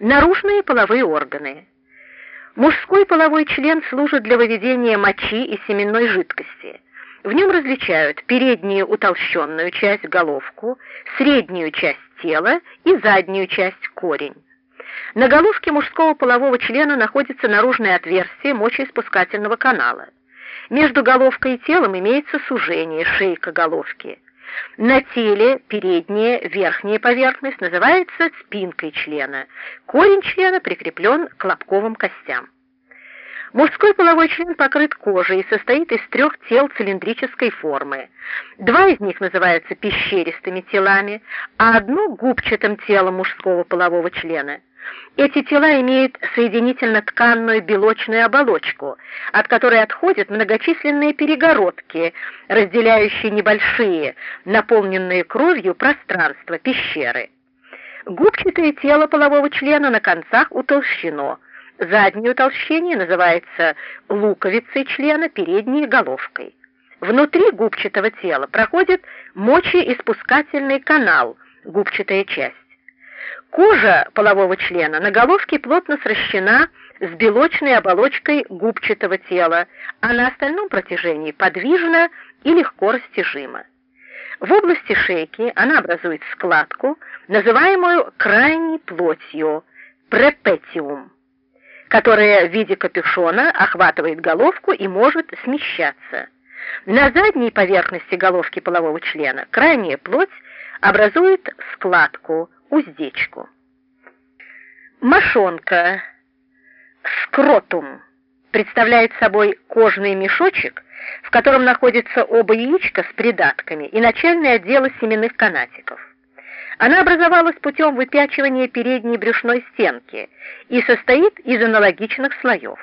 Наружные половые органы. Мужской половой член служит для выведения мочи и семенной жидкости. В нем различают переднюю утолщенную часть головку, среднюю часть тела и заднюю часть корень. На головке мужского полового члена находится наружное отверстие мочеиспускательного канала. Между головкой и телом имеется сужение, шейка головки. На теле передняя верхняя поверхность называется спинкой члена. Корень члена прикреплен к лобковым костям. Мужской половой член покрыт кожей и состоит из трех тел цилиндрической формы. Два из них называются пещеристыми телами, а одно — губчатым телом мужского полового члена. Эти тела имеют соединительно-тканную белочную оболочку, от которой отходят многочисленные перегородки, разделяющие небольшие, наполненные кровью пространства, пещеры. Губчатое тело полового члена на концах утолщено. Заднее утолщение называется луковицей члена, передней головкой. Внутри губчатого тела проходит мочеиспускательный канал, губчатая часть. Кожа полового члена на головке плотно сращена с белочной оболочкой губчатого тела, а на остальном протяжении подвижна и легко растяжима. В области шейки она образует складку, называемую крайней плотью, препетиум, которая в виде капюшона охватывает головку и может смещаться. На задней поверхности головки полового члена крайняя плоть образует складку, уздечку. Мошонка, скротум, представляет собой кожный мешочек, в котором находятся оба яичка с придатками и начальные отделы семенных канатиков. Она образовалась путем выпячивания передней брюшной стенки и состоит из аналогичных слоев.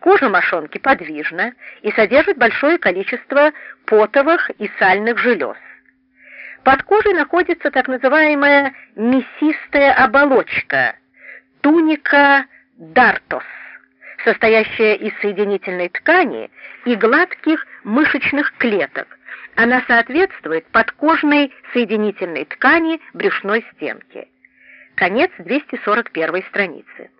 Кожа мошонки подвижна и содержит большое количество потовых и сальных желез. Под кожей находится так называемая мясистая оболочка, туника дартос, состоящая из соединительной ткани и гладких мышечных клеток. Она соответствует подкожной соединительной ткани брюшной стенки. Конец 241 страницы.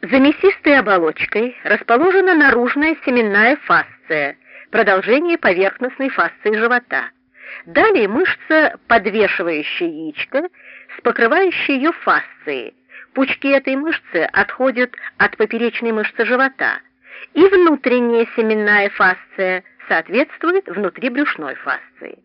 За мясистой оболочкой расположена наружная семенная фасция, продолжение поверхностной фасции живота. Далее мышца, подвешивающая яичко, с покрывающей ее фасцией. Пучки этой мышцы отходят от поперечной мышцы живота. И внутренняя семенная фасция соответствует внутрибрюшной фасции.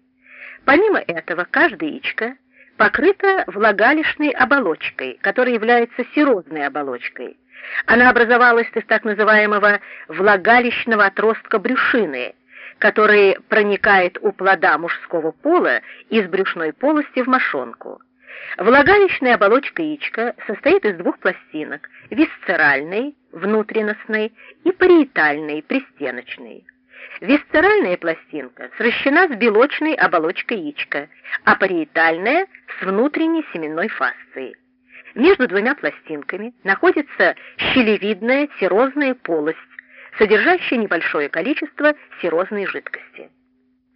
Помимо этого, каждое яичко покрыто влагалищной оболочкой, которая является серозной оболочкой. Она образовалась из так называемого влагалищного отростка брюшины, который проникает у плода мужского пола из брюшной полости в мошонку. Влагалищная оболочка яичка состоит из двух пластинок – висцеральной, внутренностной и париетальной, пристеночной. Висцеральная пластинка сращена с белочной оболочкой яичка, а париетальная – с внутренней семенной фасцией. Между двумя пластинками находится щелевидная серозная полость, содержащая небольшое количество серозной жидкости.